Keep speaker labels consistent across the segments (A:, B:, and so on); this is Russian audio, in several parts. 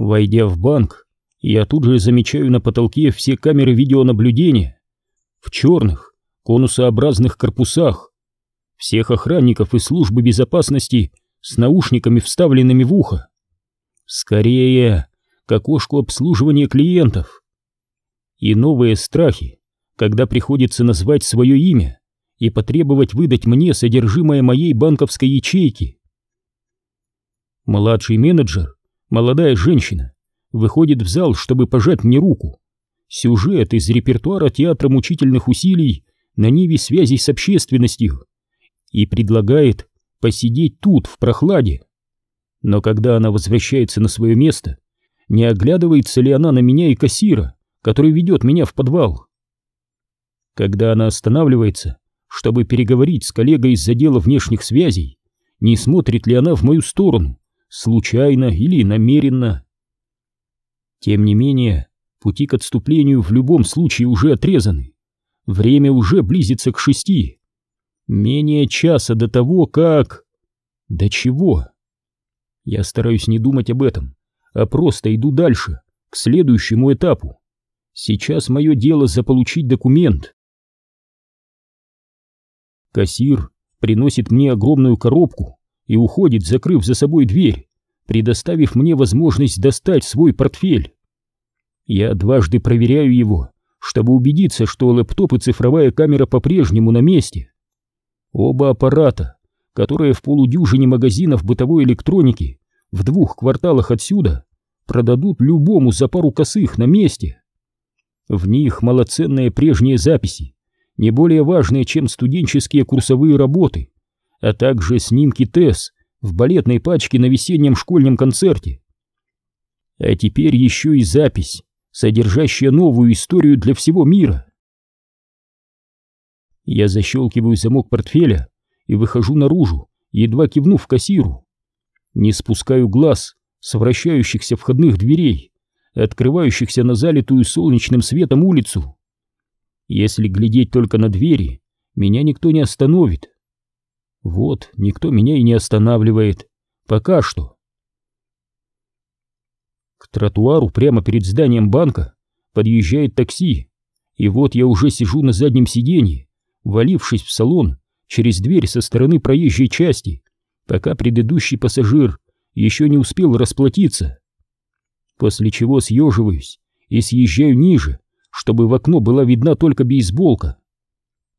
A: Войдя в банк, я тут же замечаю на потолке все камеры видеонаблюдения в черных, конусообразных корпусах, всех охранников и службы безопасности с наушниками, вставленными в ухо. Скорее, к окошку обслуживания клиентов. И новые страхи, когда приходится назвать свое имя и потребовать выдать мне содержимое моей банковской ячейки. Младший менеджер, молодая женщина, выходит в зал, чтобы пожать мне руку. Сюжет из репертуара театра мучительных усилий на ниве связей с общественностью и предлагает посидеть тут, в прохладе. Но когда она возвращается на свое место, не оглядывается ли она на меня и кассира, который ведет меня в подвал? Когда она останавливается, чтобы переговорить с коллегой из отдела внешних связей, не смотрит ли она в мою сторону, случайно или намеренно? Тем не менее, пути к отступлению в любом случае уже отрезаны. Время уже близится к шести. Менее часа до того, как... До чего? Я стараюсь не думать об этом, а просто иду дальше, к следующему этапу. Сейчас мое дело заполучить документ. Кассир приносит мне огромную коробку и уходит, закрыв за собой дверь, предоставив мне возможность достать свой портфель. Я дважды проверяю его, чтобы убедиться, что лэптоп и цифровая камера по-прежнему на месте. Оба аппарата, которые в полудюжине магазинов бытовой электроники в двух кварталах отсюда продадут любому за пару косых на месте. В них малоценные прежние записи, не более важные, чем студенческие курсовые работы, а также снимки ТЭС в балетной пачке на весеннем школьном концерте. А теперь еще и запись, содержащая новую историю для всего мира. Я защелкиваю замок портфеля и выхожу наружу, едва кивнув кассиру. Не спускаю глаз с вращающихся входных дверей, открывающихся на залитую солнечным светом улицу. Если глядеть только на двери, меня никто не остановит. Вот, никто меня и не останавливает. Пока что. К тротуару прямо перед зданием банка подъезжает такси, и вот я уже сижу на заднем сиденье, валившись в салон через дверь со стороны проезжей части, пока предыдущий пассажир еще не успел расплатиться. После чего съеживаюсь и съезжаю ниже, чтобы в окно была видна только бейсболка.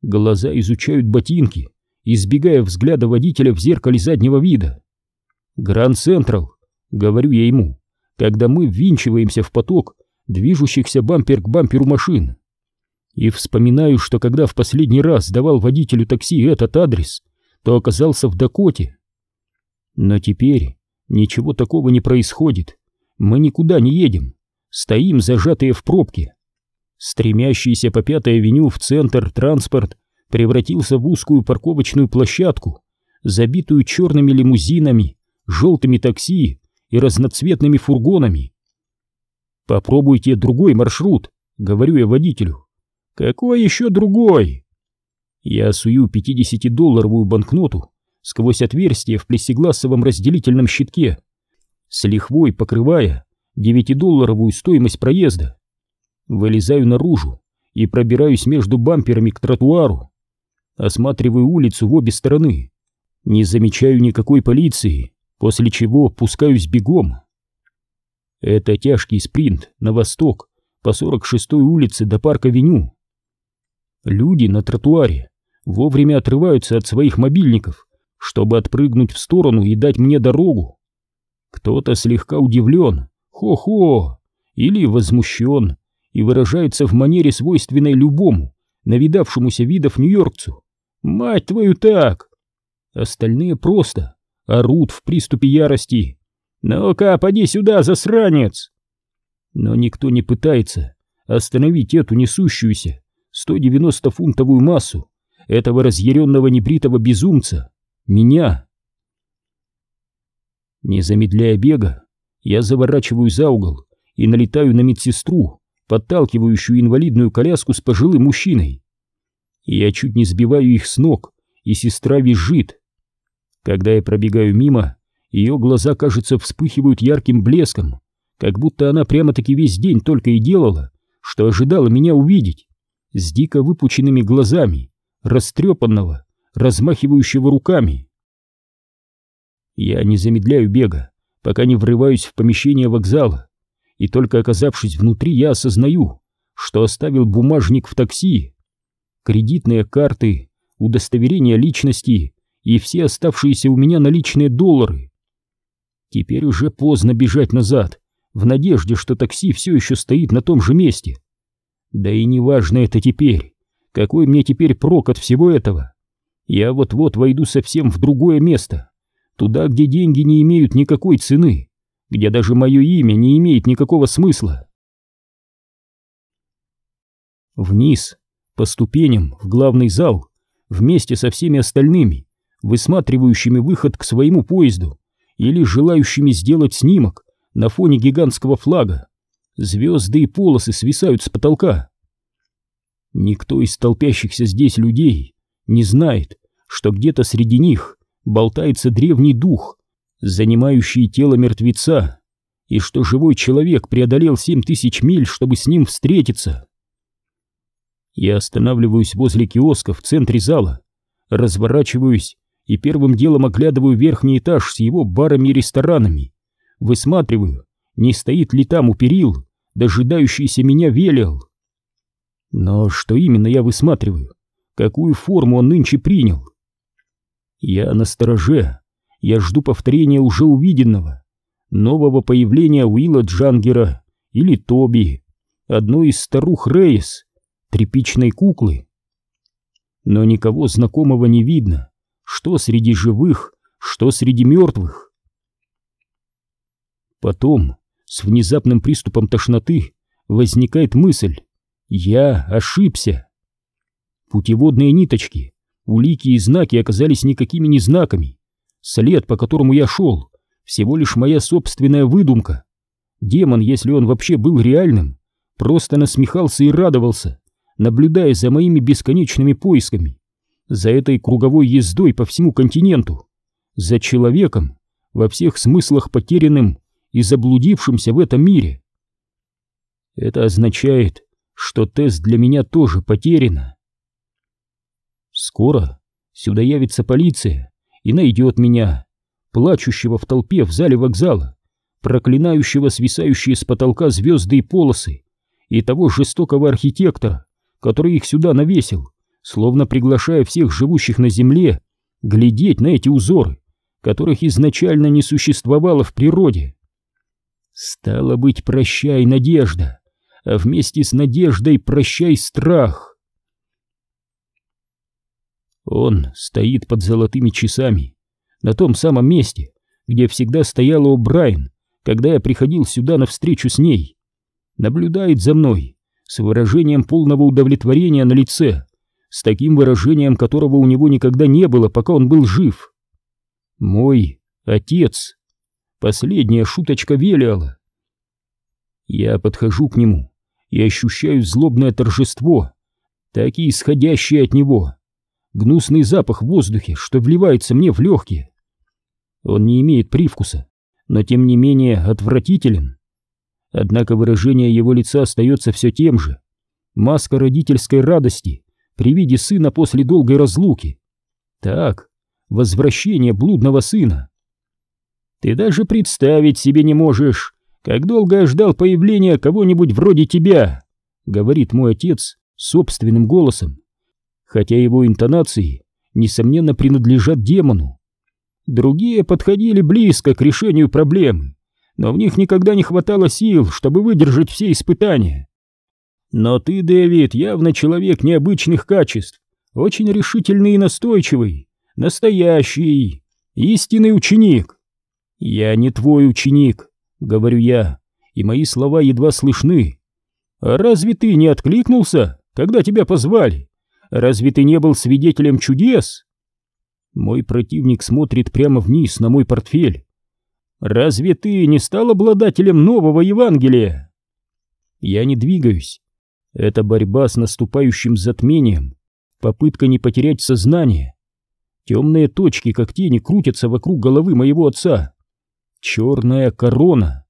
A: Глаза изучают ботинки, избегая взгляда водителя в зеркале заднего вида. «Гранд Централ», — говорю я ему, когда мы ввинчиваемся в поток движущихся бампер к бамперу машин. И вспоминаю, что когда в последний раз давал водителю такси этот адрес, то оказался в Дакоте. Но теперь ничего такого не происходит. Мы никуда не едем, стоим зажатые в пробке. Стремящийся по Пятой авеню в центр транспорт превратился в узкую парковочную площадку, забитую черными лимузинами, желтыми такси и разноцветными фургонами. «Попробуйте другой маршрут», — говорю я водителю. «Какой еще другой?» Я сую 50-долларовую банкноту сквозь отверстие в плексигласовом разделительном щитке, с лихвой покрывая 9-долларовую стоимость проезда. Вылезаю наружу и пробираюсь между бамперами к тротуару. Осматриваю улицу в обе стороны. Не замечаю никакой полиции, после чего пускаюсь бегом. Это тяжкий спринт на восток по 46-й улице до парка-веню. Люди на тротуаре вовремя отрываются от своих мобильников, чтобы отпрыгнуть в сторону и дать мне дорогу. Кто-то слегка удивлен, хо-хо, или возмущен и выражается в манере, свойственной любому, навидавшемуся видов нью-йоркцу. «Мать твою так!» Остальные просто орут в приступе ярости. «Ну-ка, поди сюда, засранец!» Но никто не пытается остановить эту несущуюся, 190-фунтовую массу этого разъяренного небритого безумца, меня. Не замедляя бега, я заворачиваю за угол и налетаю на медсестру, подталкивающую инвалидную коляску с пожилым мужчиной. Я чуть не сбиваю их с ног, и сестра визжит. Когда я пробегаю мимо, ее глаза, кажется, вспыхивают ярким блеском, как будто она прямо-таки весь день только и делала, что ожидала меня увидеть, с дико выпученными глазами, растрепанного, размахивающего руками. Я не замедляю бега, пока не врываюсь в помещение вокзала, и только оказавшись внутри, я осознаю, что оставил бумажник в такси. Кредитные карты, удостоверение личности и все оставшиеся у меня наличные доллары. Теперь уже поздно бежать назад, в надежде, что такси все еще стоит на том же месте. Да и неважно это теперь, какой мне теперь прок от всего этого. Я вот-вот войду совсем в другое место, туда, где деньги не имеют никакой цены, где даже мое имя не имеет никакого смысла. Вниз, по ступеням, в главный зал, вместе со всеми остальными, высматривающими выход к своему поезду или желающими сделать снимок на фоне гигантского флага. Звезды и полосы свисают с потолка. Никто из толпящихся здесь людей не знает, что где-то среди них болтается древний дух, занимающий тело мертвеца, и что живой человек преодолел семь тысяч миль, чтобы с ним встретиться. Я останавливаюсь возле киоска в центре зала, разворачиваюсь и первым делом оглядываю верхний этаж с его барами и ресторанами, высматриваю, не стоит ли там у перил дожидающийся меня велел. Но что именно я высматриваю? Какую форму он нынче принял? Я на стороже, я жду повторения уже увиденного, нового появления Уилла Джангера или Тоби, одной из старух Рейс, тряпичной куклы. Но никого знакомого не видно, что среди живых, что среди мертвых. Потом, с внезапным приступом тошноты, возникает мысль «Я ошибся». Путеводные ниточки, улики и знаки оказались никакими не знаками. След, по которому я шел, всего лишь моя собственная выдумка. Демон, если он вообще был реальным, просто насмехался и радовался, наблюдая за моими бесконечными поисками, за этой круговой ездой по всему континенту, за человеком, во всех смыслах потерянным и заблудившимся в этом мире. Это означает, что тест для меня тоже потеряна. Скоро сюда явится полиция и найдет меня, плачущего в толпе в зале вокзала, проклинающего свисающие с потолка звезды и полосы, и того жестокого архитектора, который их сюда навесил, словно приглашая всех живущих на земле глядеть на эти узоры, которых изначально не существовало в природе. Стало быть, прощай, надежда, а вместе с надеждой прощай страх. Он стоит под золотыми часами, на том самом месте, где всегда стояла О'Брайен, когда я приходил сюда на встречу с ней. Наблюдает за мной, с выражением полного удовлетворения на лице, с таким выражением, которого у него никогда не было, пока он был жив. Мой отец. Последняя шуточка Велиала. Я подхожу к нему и ощущаю злобное торжество, так и исходящее от него. Гнусный запах в воздухе, что вливается мне в легкие. Он не имеет привкуса, но тем не менее отвратителен. Однако выражение его лица остается все тем же. Маска родительской радости при виде сына после долгой разлуки. Так, возвращение блудного сына. Ты даже представить себе не можешь, как долго я ждал появления кого-нибудь вроде тебя, говорит мой отец собственным голосом, хотя его интонации, несомненно, принадлежат демону. Другие подходили близко к решению проблемы, но в них никогда не хватало сил, чтобы выдержать все испытания. Но ты, Дэвид, явно человек необычных качеств, очень решительный и настойчивый, настоящий, истинный ученик. Я не твой ученик, говорю я, и мои слова едва слышны. А разве ты не откликнулся, когда тебя позвали? Разве ты не был свидетелем чудес? Мой противник смотрит прямо вниз на мой портфель, Разве ты не стал обладателем нового Евангелия? Я не двигаюсь. Это борьба с наступающим затмением, попытка не потерять сознание. Темные точки, как тени, крутятся вокруг головы моего отца. Черная корона.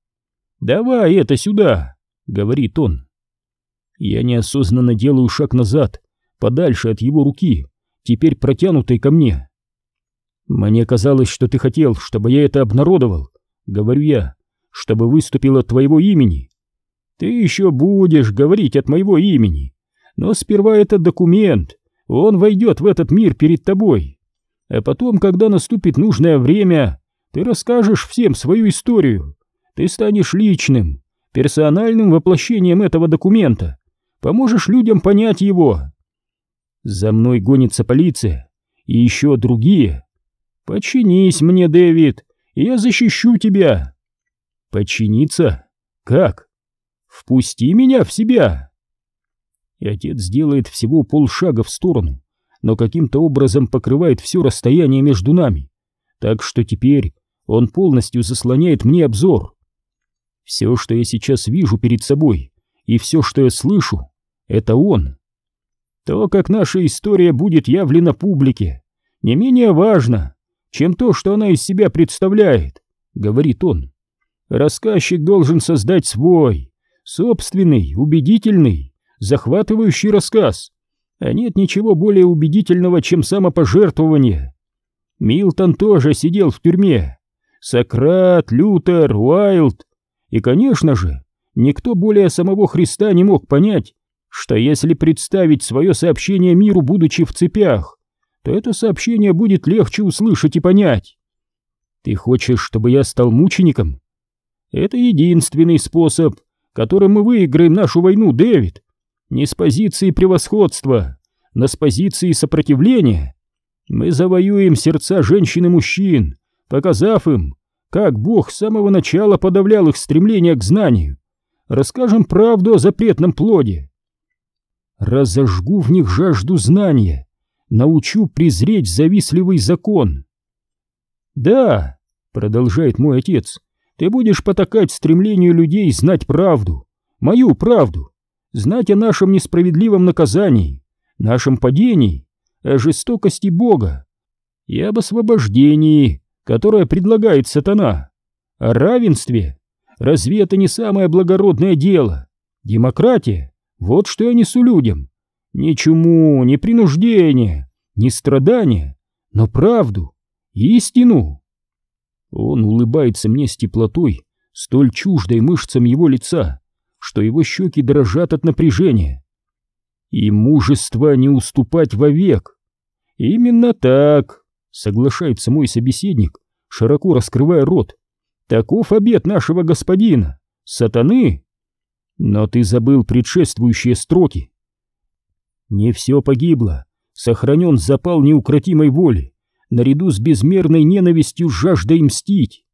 A: «Давай это сюда!» — говорит он. Я неосознанно делаю шаг назад, подальше от его руки, теперь протянутой ко мне. «Мне казалось, что ты хотел, чтобы я это обнародовал», — говорю я, — «чтобы выступил от твоего имени». «Ты еще будешь говорить от моего имени, но сперва этот документ, он войдет в этот мир перед тобой. А потом, когда наступит нужное время, ты расскажешь всем свою историю. Ты станешь личным, персональным воплощением этого документа, поможешь людям понять его. За мной гонится полиция и еще другие. Подчинись мне, Дэвид, я защищу тебя. Подчиниться? Как? Впусти меня в себя. И отец делает всего полшага в сторону, но каким-то образом покрывает все расстояние между нами, так что теперь он полностью заслоняет мне обзор. Все, что я сейчас вижу перед собой, и все, что я слышу, это он. То, как наша история будет явлена публике, не менее важно, чем то, что она из себя представляет, говорит он. Рассказчик должен создать свой, собственный, убедительный, захватывающий рассказ. А нет ничего более убедительного, чем самопожертвование. Милтон тоже сидел в тюрьме. Сократ, Лютер, Уайлд. И, конечно же, никто более самого Христа не мог понять, что если представить свое сообщение миру, будучи в цепях, то это сообщение будет легче услышать и понять. Ты хочешь, чтобы я стал мучеником? Это единственный способ, которым мы выиграем нашу войну, Дэвид. Не с позиции превосходства, но с позиции сопротивления. Мы завоюем сердца женщин и мужчин, показав им, как Бог с самого начала подавлял их стремление к знанию. Расскажем правду о запретном плоде. Разожгу в них жажду знания, научу презреть завистливый закон. Да, продолжает мой отец, ты будешь потакать стремлению людей знать правду, мою правду, знать о нашем несправедливом наказании, нашем падении, о жестокости Бога и об освобождении, которое предлагает сатана, о равенстве. Разве это не самое благородное дело? Демократия, вот что я несу людям. Ни чуму, ни принуждение, ни страдания, но правду, истину. Он улыбается мне с теплотой, столь чуждой мышцам его лица, что его щеки дрожат от напряжения. И мужество не уступать вовек. Именно так, соглашается мой собеседник, широко раскрывая рот. Таков обет нашего господина, сатаны. Но ты забыл предшествующие строки. Не все погибло, сохранен запал неукротимой воли, наряду с безмерной ненавистью жаждой мстить.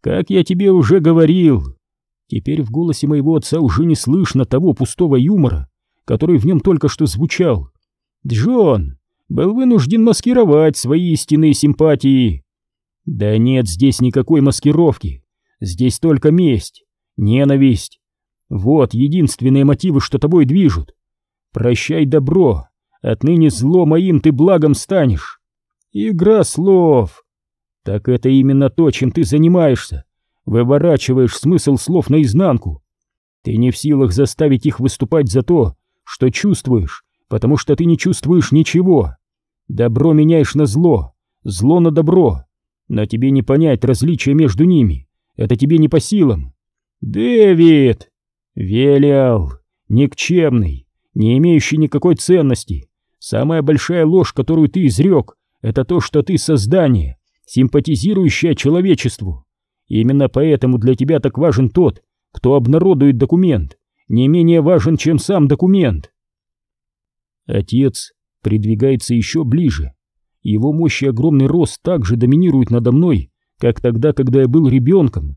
A: Как я тебе уже говорил, теперь в голосе моего отца уже не слышно того пустого юмора, который в нем только что звучал. Джон был вынужден маскировать свои истинные симпатии. Да нет здесь никакой маскировки. Здесь только месть, ненависть. Вот единственные мотивы, что тобой движут. Прощай добро, отныне зло моим ты благом станешь. Игра слов. Так это именно то, чем ты занимаешься. Выворачиваешь смысл слов наизнанку. Ты не в силах заставить их выступать за то, что чувствуешь, потому что ты не чувствуешь ничего. Добро меняешь на зло, зло на добро, но тебе не понять различия между ними, это тебе не по силам. Дэвид! Велиал, никчемный, не имеющий никакой ценности. Самая большая ложь, которую ты изрек, это то, что ты создание, симпатизирующее человечеству. Именно поэтому для тебя так важен тот, кто обнародует документ, не менее важен, чем сам документ. Отец придвигается еще ближе. Его мощь и огромный рост также доминируют надо мной, как тогда, когда я был ребенком.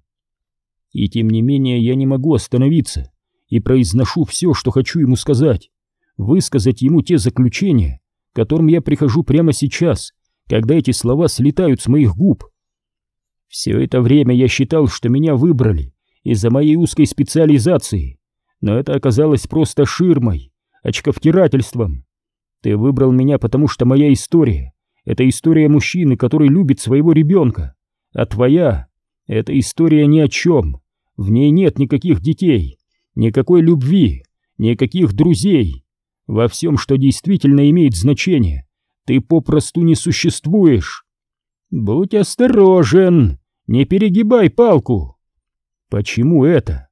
A: И тем не менее я не могу остановиться и произношу все, что хочу ему сказать, высказать ему те заключения, к которым я прихожу прямо сейчас, когда эти слова слетают с моих губ. Все это время я считал, что меня выбрали из-за моей узкой специализации, но это оказалось просто ширмой, очковтирательством. Ты выбрал меня, потому что моя история — это история мужчины, который любит своего ребенка, а твоя — это история ни о чем, В ней нет никаких детей, никакой любви, никаких друзей. Во всем, что действительно имеет значение, ты попросту не существуешь. Будь осторожен, не перегибай палку. Почему это?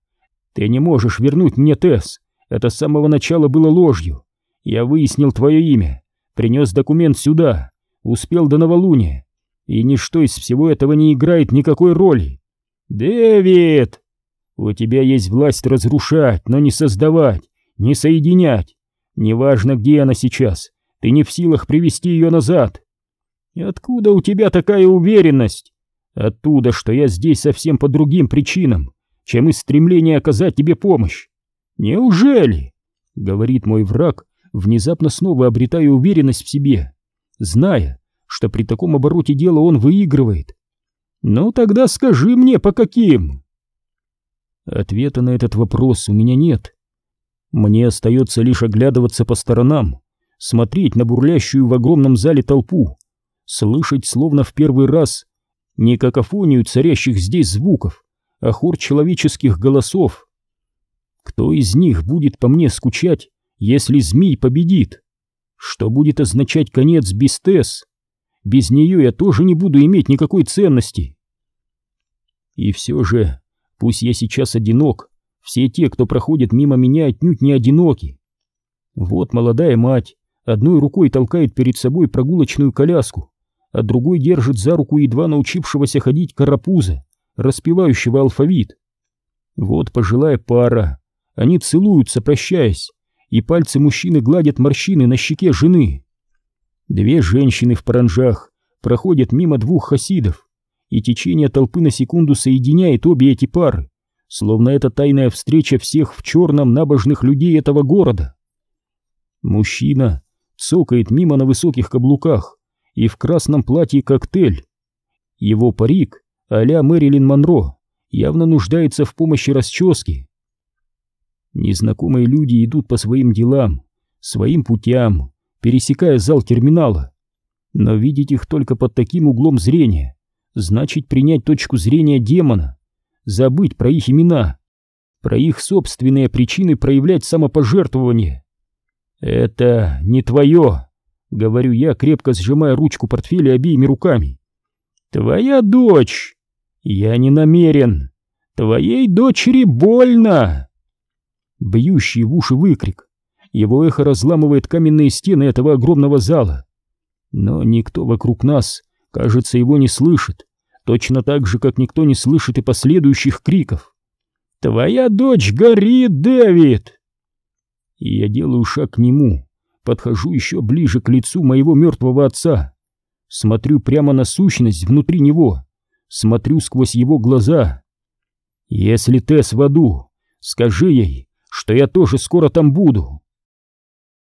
A: Ты не можешь вернуть мне Тесс. Это с самого начала было ложью. Я выяснил твое имя, принес документ сюда, успел до новолуния. И ничто из всего этого не играет никакой роли. Дэвид! У тебя есть власть разрушать, но не создавать, не соединять. Неважно, где она сейчас, ты не в силах привести ее назад. И откуда у тебя такая уверенность? Оттуда, что я здесь совсем по другим причинам, чем из стремления оказать тебе помощь. Неужели? Говорит мой враг, внезапно снова обретая уверенность в себе, зная, что при таком обороте дела он выигрывает. Ну тогда скажи мне, по каким? Ответа на этот вопрос у меня нет. Мне остается лишь оглядываться по сторонам, смотреть на бурлящую в огромном зале толпу, слышать словно в первый раз не какофонию царящих здесь звуков, а хор человеческих голосов. Кто из них будет по мне скучать, если змей победит? Что будет означать конец без Тесс? Без нее я тоже не буду иметь никакой ценности. И все же, пусть я сейчас одинок, все те, кто проходит мимо меня, отнюдь не одиноки. Вот молодая мать одной рукой толкает перед собой прогулочную коляску, а другой держит за руку едва научившегося ходить карапуза, распевающего алфавит. Вот пожилая пара, они целуются, прощаясь, и пальцы мужчины гладят морщины на щеке жены. Две женщины в паранжах проходят мимо двух хасидов, и течение толпы на секунду соединяет обе эти пары словно это тайная встреча всех в черном набожных людей этого города. Мужчина цокает мимо на высоких каблуках и в красном платье коктейль. Его парик а-ля Мэрилин Монро явно нуждается в помощи расчески. Незнакомые люди идут по своим делам, своим путям, пересекая зал терминала. Но видеть их только под таким углом зрения значит принять точку зрения демона, забыть про их имена, про их собственные причины проявлять самопожертвование. «Это не твое», — говорю я, крепко сжимая ручку портфеля обеими руками. «Твоя дочь! Я не намерен! Твоей дочери больно!» Бьющий в уши выкрик. Его эхо разламывает каменные стены этого огромного зала. Но никто вокруг нас, кажется, его не слышит точно так же, как никто не слышит и последующих криков. «Твоя дочь горит, Дэвид!» И я делаю шаг к нему, подхожу еще ближе к лицу моего мертвого отца, смотрю прямо на сущность внутри него, смотрю сквозь его глаза. «Если Тесс в аду, скажи ей, что я тоже скоро там буду!»